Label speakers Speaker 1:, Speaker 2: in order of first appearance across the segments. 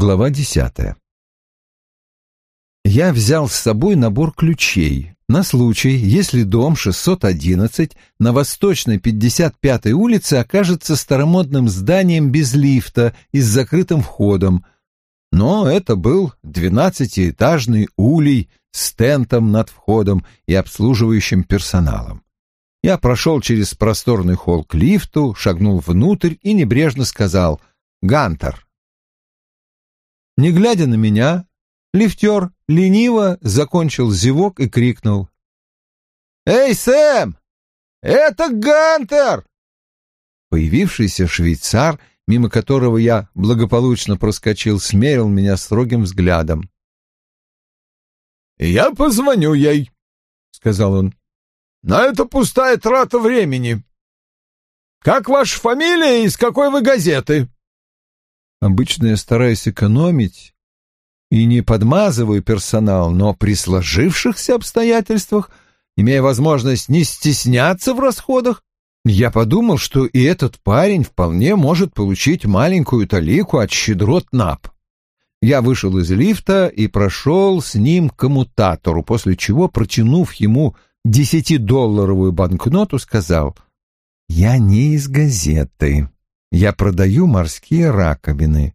Speaker 1: Глава десятая. Я взял с собой набор ключей на случай, если дом 611 на восточной 55-й улице окажется старомодным зданием без лифта и с закрытым входом. Но это был двенадцатиэтажный улей с тентом над входом и обслуживающим персоналом. Я прошел через просторный холл к лифту, шагнул внутрь и небрежно сказал «Гантер, не глядя на меня, лифтер лениво закончил зевок и крикнул. «Эй, Сэм! Это Гантер!» Появившийся швейцар, мимо которого я благополучно проскочил, смерил меня строгим взглядом.
Speaker 2: «Я позвоню ей», — сказал он. «Но это пустая трата времени. Как ваша фамилия и из какой вы газеты?»
Speaker 1: Обычно я стараюсь экономить и не подмазываю персонал, но при сложившихся обстоятельствах, имея возможность не стесняться в расходах, я подумал, что и этот парень вполне может получить маленькую талику от щедрот НАП. Я вышел из лифта и прошел с ним к коммутатору, после чего, протянув ему десятидолларовую банкноту, сказал «Я не из газеты». Я продаю морские раковины.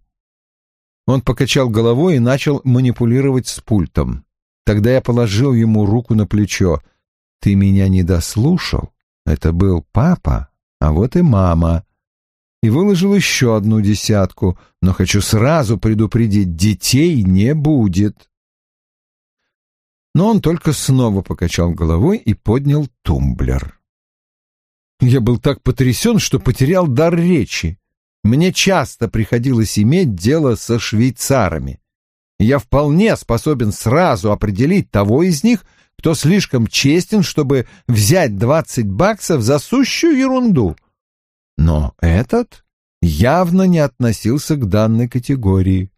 Speaker 1: Он покачал головой и начал манипулировать с пультом. Тогда я положил ему руку на плечо. «Ты меня не дослушал? Это был папа, а вот и мама». И выложил еще одну десятку, но хочу сразу предупредить, детей не будет. Но он только снова покачал головой и поднял тумблер. Я был так потрясен, что потерял дар речи. Мне часто приходилось иметь дело со швейцарами. Я вполне способен сразу определить того из них, кто слишком честен, чтобы взять двадцать баксов за сущую ерунду. Но этот явно не относился к данной категории.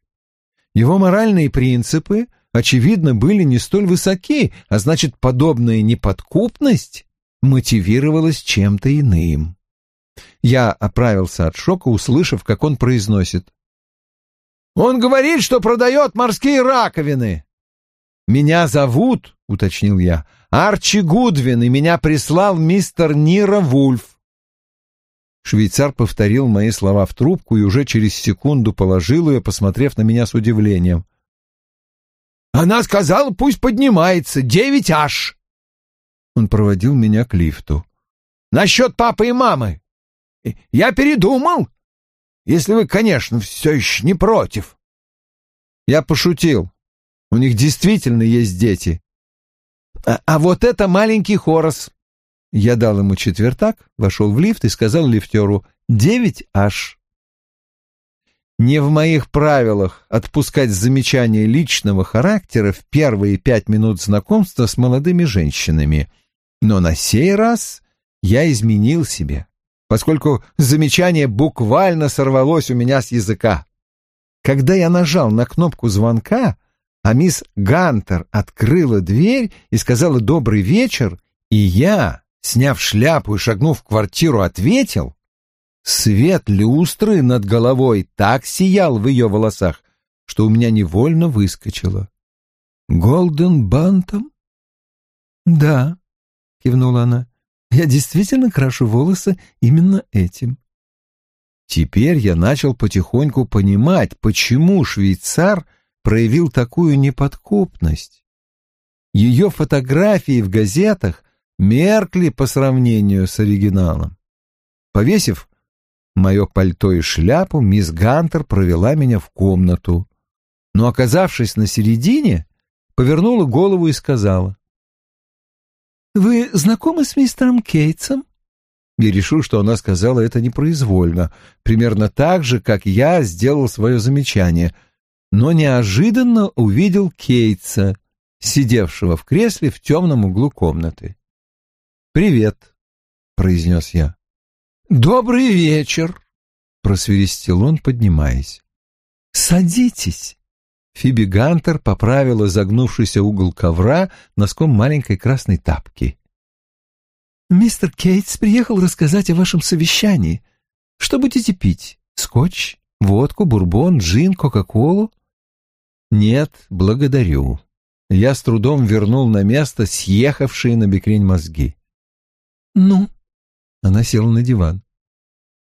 Speaker 1: Его моральные принципы, очевидно, были не столь высоки, а значит, подобная неподкупность мотивировалась чем-то иным. Я оправился от шока, услышав, как он произносит. «Он говорит, что продает морские раковины!» «Меня зовут, — уточнил я, — Арчи Гудвин, и меня прислал мистер Нира Вульф». Швейцар повторил мои слова в трубку и уже через секунду положил ее, посмотрев на меня с удивлением. «Она сказала, пусть поднимается, девять аж!» Он проводил меня к лифту. «Насчет папы и мамы. Я передумал, если вы, конечно, все еще не против». Я пошутил. У них действительно есть дети. А, а вот это маленький Хорос. Я дал ему четвертак, вошел в лифт и сказал лифтеру «девять аж». Не в моих правилах отпускать замечания личного характера в первые пять минут знакомства с молодыми женщинами — но на сей раз я изменил себе, поскольку замечание буквально сорвалось у меня с языка. Когда я нажал на кнопку звонка, а мисс Гантер открыла дверь и сказала «добрый вечер», и я, сняв шляпу и шагнув в квартиру, ответил, свет люстры над головой так сиял в ее волосах, что у меня невольно выскочило. «Голден Бантом?» «Да», — кивнула она. «Я действительно крашу волосы именно этим». Теперь я начал потихоньку понимать, почему швейцар проявил такую неподкупность. Ее фотографии в газетах меркли по сравнению с оригиналом. Повесив мое пальто и шляпу, мисс Гантер провела меня в комнату, но, оказавшись на середине, повернула голову и сказала, «Вы знакомы с мистером Кейтсом?» Я решил, что она сказала это непроизвольно, примерно так же, как я сделал свое замечание, но неожиданно увидел Кейтса, сидевшего в кресле в темном углу комнаты. «Привет», — произнес я. «Добрый вечер», — просверестил он, поднимаясь. «Садитесь». Фиби Гантер поправила загнувшийся угол ковра носком маленькой красной тапки. «Мистер Кейтс приехал рассказать о вашем совещании. Что будете пить? Скотч Водку, бурбон, джин, кока-колу? Нет, благодарю. Я с трудом вернул на место съехавшие на бекрень мозги. Ну? Она села на диван.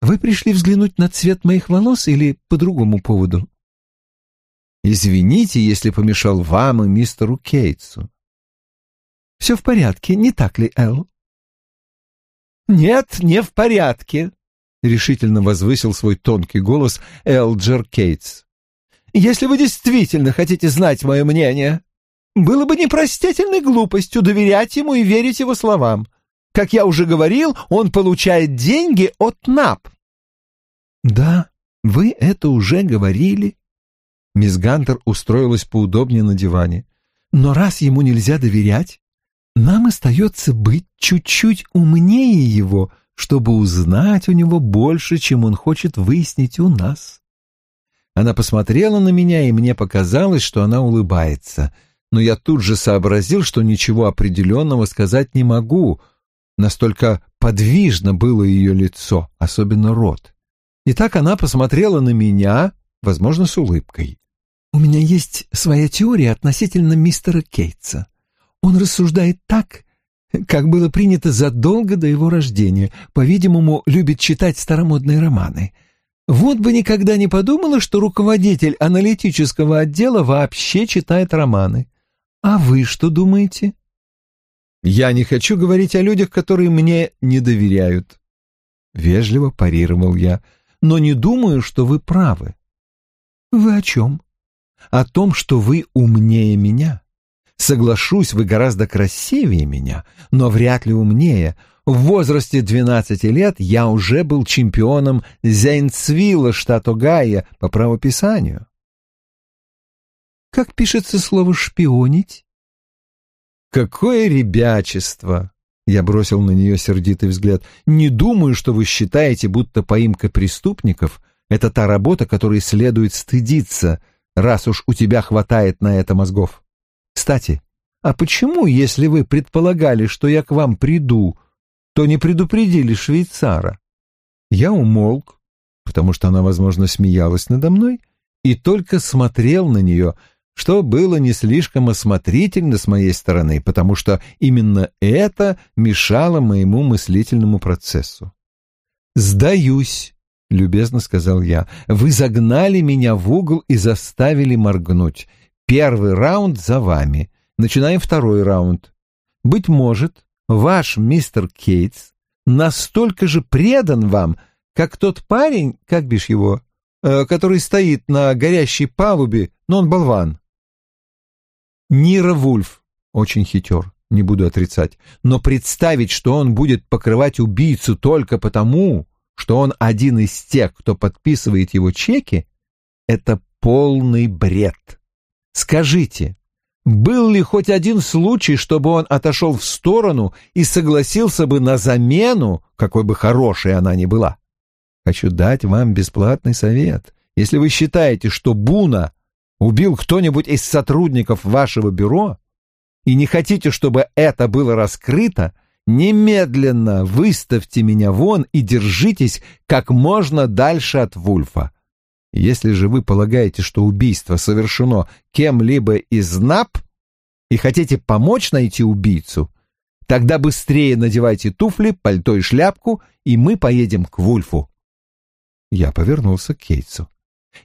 Speaker 1: Вы пришли взглянуть на цвет моих волос или по другому поводу? Извините, если помешал вам и мистеру Кейтсу. Все в порядке, не так ли, Эл? Нет, не в порядке, решительно возвысил свой тонкий голос Элджер Кейтс. Если вы действительно хотите знать мое мнение, было бы непростительной глупостью доверять ему и верить его словам. Как я уже говорил, он получает деньги от НАП. Да, вы это уже говорили. Мисс Гантер устроилась поудобнее на диване. Но раз ему нельзя доверять, нам остается быть чуть-чуть умнее его, чтобы узнать у него больше, чем он хочет выяснить у нас. Она посмотрела на меня, и мне показалось, что она улыбается. Но я тут же сообразил, что ничего определенного сказать не могу. Настолько подвижно было ее лицо, особенно рот. И так она посмотрела на меня, возможно, с улыбкой. «У меня есть своя теория относительно мистера Кейтса. Он рассуждает так, как было принято задолго до его рождения. По-видимому, любит читать старомодные романы. Вот бы никогда не подумала, что руководитель аналитического отдела вообще читает романы. А вы что думаете? Я не хочу говорить о людях, которые мне не доверяют. Вежливо парировал я, но не думаю, что вы правы. Вы о чем? О том, что вы умнее меня. Соглашусь, вы гораздо красивее меня, но вряд ли умнее. В возрасте 12 лет я уже был чемпионом Зейнцвилла, штат Огайо, по правописанию. Как пишется слово «шпионить»? Какое ребячество! Я бросил на нее сердитый взгляд. Не думаю, что вы считаете, будто поимка преступников — это та работа, которой следует стыдиться, раз уж у тебя хватает на это мозгов. Кстати, а почему, если вы предполагали, что я к вам приду, то не предупредили швейцара? Я умолк, потому что она, возможно, смеялась надо мной, и только смотрел на нее, что было не слишком осмотрительно с моей стороны, потому что именно это мешало моему мыслительному процессу. «Сдаюсь», — любезно сказал я, — «вы загнали меня в угол и заставили моргнуть. Первый раунд за вами. Начинаем второй раунд. Быть может, ваш мистер Кейтс настолько же предан вам, как тот парень, как бишь его, э, который стоит на горящей палубе, но он болван. Нира Вульф очень хитер, не буду отрицать, но представить, что он будет покрывать убийцу только потому, что он один из тех, кто подписывает его чеки, это полный бред. Скажите, был ли хоть один случай, чтобы он отошел в сторону и согласился бы на замену, какой бы хорошей она ни была? Хочу дать вам бесплатный совет. Если вы считаете, что Буна убил кто-нибудь из сотрудников вашего бюро и не хотите, чтобы это было раскрыто, немедленно выставьте меня вон и держитесь как можно дальше от Вульфа. Если же вы полагаете, что убийство совершено кем-либо из НАП и хотите помочь найти убийцу, тогда быстрее надевайте туфли, пальто и шляпку, и мы поедем к Вульфу. Я повернулся к Кейтсу.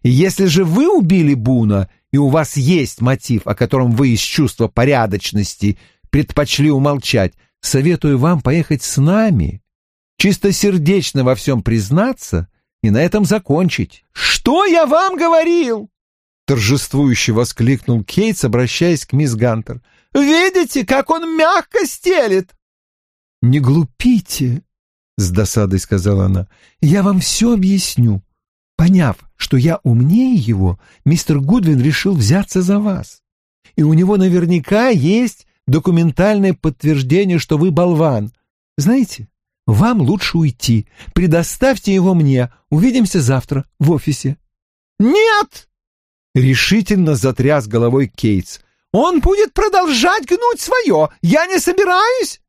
Speaker 1: Если же вы убили Буна, и у вас есть мотив, о котором вы из чувства порядочности предпочли умолчать, советую вам поехать с нами, чистосердечно во всем признаться и на этом закончить. «Что я вам говорил?» торжествующе воскликнул Кейтс, обращаясь к мисс Гантер. «Видите, как он мягко стелит?» «Не глупите», — с досадой сказала она. «Я вам все объясню. Поняв, что я умнее его, мистер Гудвин решил взяться за вас. И у него наверняка есть документальное подтверждение, что вы болван. Знаете, вам лучше уйти. Предоставьте его мне. Увидимся завтра в офисе». «Нет!» — решительно затряс головой Кейтс. «Он будет продолжать гнуть свое. Я не собираюсь!»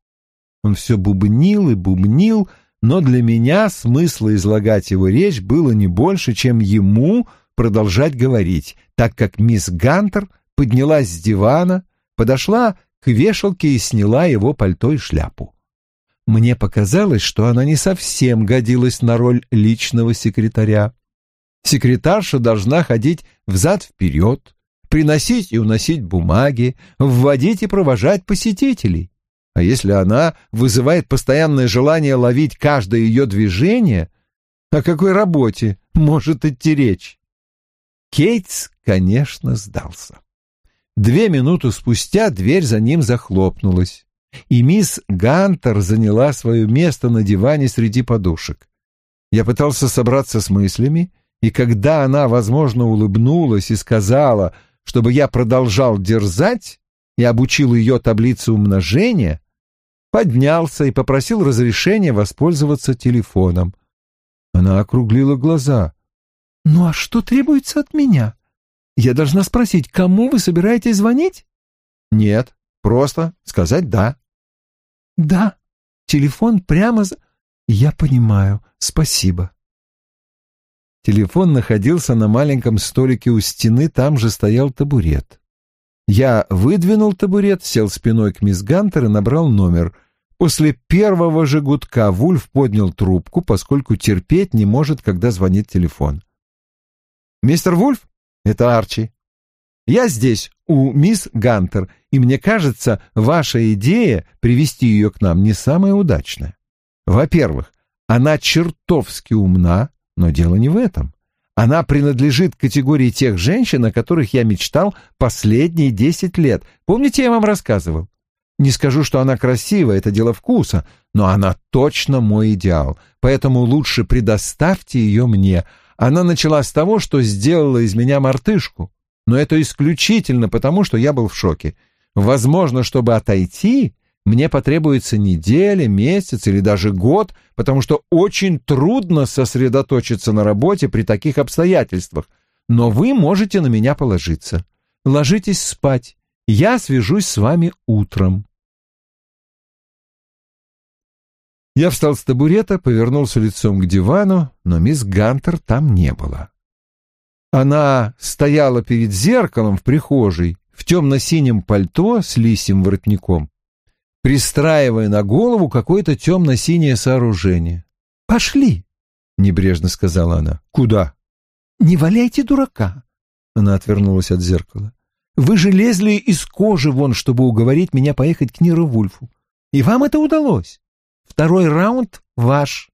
Speaker 1: Он все бубнил и бубнил, но для меня смысла излагать его речь было не больше, чем ему продолжать говорить, так как мисс Гантер поднялась с дивана, подошла к вешалке и сняла его пальто и шляпу. Мне показалось, что она не совсем годилась на роль личного секретаря. Секретарша должна ходить взад-вперед, приносить и уносить бумаги, вводить и провожать посетителей. А если она вызывает постоянное желание ловить каждое ее движение, о какой работе может идти речь? Кейтс, конечно, сдался. Две минуты спустя дверь за ним захлопнулась, и мисс Гантер заняла свое место на диване среди подушек. Я пытался собраться с мыслями, и когда она, возможно, улыбнулась и сказала, чтобы я продолжал дерзать и обучил ее таблице умножения, поднялся и попросил разрешения воспользоваться телефоном. Она округлила глаза. «Ну а что требуется от меня? Я должна спросить, кому вы собираетесь звонить?» «Нет, просто сказать «да». «Да, телефон прямо за...» «Я понимаю, спасибо». Телефон находился на маленьком столике у стены, там же стоял табурет. Я выдвинул табурет, сел спиной к мисс Гантер и набрал номер. После первого же гудка Вульф поднял трубку, поскольку терпеть не может, когда звонит телефон. «Мистер Вульф, это Арчи. Я здесь, у мисс Гантер, и мне кажется, ваша идея привести ее к нам не самая удачная. Во-первых, она чертовски умна, но дело не в этом. Она принадлежит к категории тех женщин, о которых я мечтал последние десять лет. Помните, я вам рассказывал? Не скажу, что она красивая, это дело вкуса, но она точно мой идеал, поэтому лучше предоставьте ее мне. Она начала с того, что сделала из меня мартышку, но это исключительно потому, что я был в шоке. Возможно, чтобы отойти, мне потребуется неделя, месяц или даже год, потому что очень трудно сосредоточиться на работе при таких обстоятельствах. Но вы можете на меня положиться. Ложитесь спать. Я свяжусь с вами утром. Я встал с табурета, повернулся лицом к дивану, но мисс Гантер там не было. Она стояла перед зеркалом в прихожей в темно-синем пальто с лисьим воротником пристраивая на голову какое-то темно-синее сооружение. «Пошли!» — небрежно сказала она. «Куда?» «Не валяйте дурака!» Она отвернулась от зеркала. «Вы же лезли из кожи вон, чтобы уговорить меня поехать к Ниру Вульфу. И вам это удалось. Второй раунд ваш.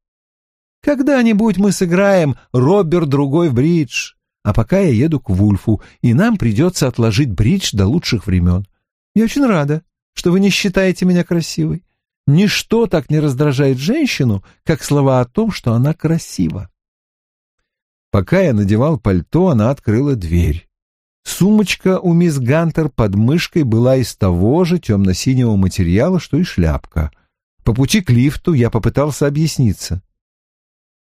Speaker 1: Когда-нибудь мы сыграем Роберт другой в бридж, а пока я еду к Вульфу, и нам придется отложить бридж до лучших времен. Я очень рада что вы не считаете меня красивой. Ничто так не раздражает женщину, как слова о том, что она красива. Пока я надевал пальто, она открыла дверь. Сумочка у мисс Гантер под мышкой была из того же темно-синего материала, что и шляпка. По пути к лифту я попытался объясниться.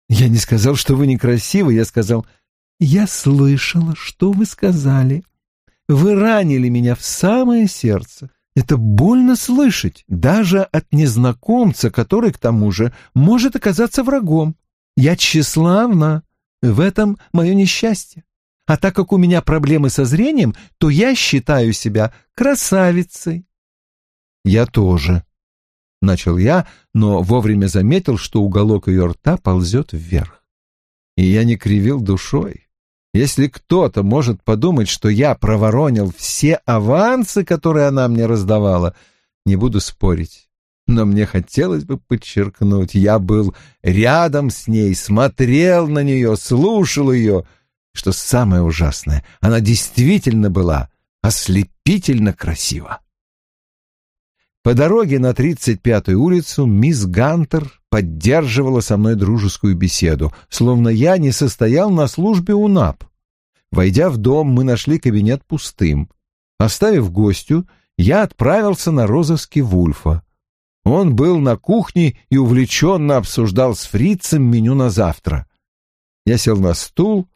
Speaker 1: «Я не сказал, что вы некрасивы, я сказал, я слышала, что вы сказали. Вы ранили меня в самое сердце. Это больно слышать, даже от незнакомца, который, к тому же, может оказаться врагом. Я тщеславна, в этом мое несчастье. А так как у меня проблемы со зрением, то я считаю себя красавицей. Я тоже. Начал я, но вовремя заметил, что уголок ее рта ползет вверх. И я не кривил душой. Если кто-то может подумать, что я проворонил все авансы, которые она мне раздавала, не буду спорить. Но мне хотелось бы подчеркнуть, я был рядом с ней, смотрел на нее, слушал ее. Что самое ужасное, она действительно была ослепительно красива. По дороге на 35-ю улицу мисс Гантер поддерживала со мной дружескую беседу, словно я не состоял на службе у НАП. Войдя в дом, мы нашли кабинет пустым. Оставив гостю, я отправился на розыски Вульфа. Он был на кухне и увлеченно обсуждал с фрицем меню на завтра. Я сел на стул,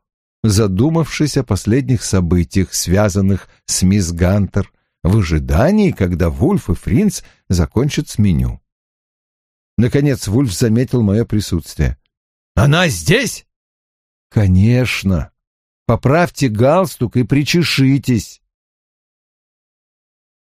Speaker 1: задумавшись о последних событиях, связанных с мисс Гантер, в ожидании, когда Вульф и Фринц закончат с меню. Наконец Вульф заметил мое присутствие.
Speaker 2: «Она здесь?»
Speaker 1: «Конечно. Поправьте галстук и причешитесь».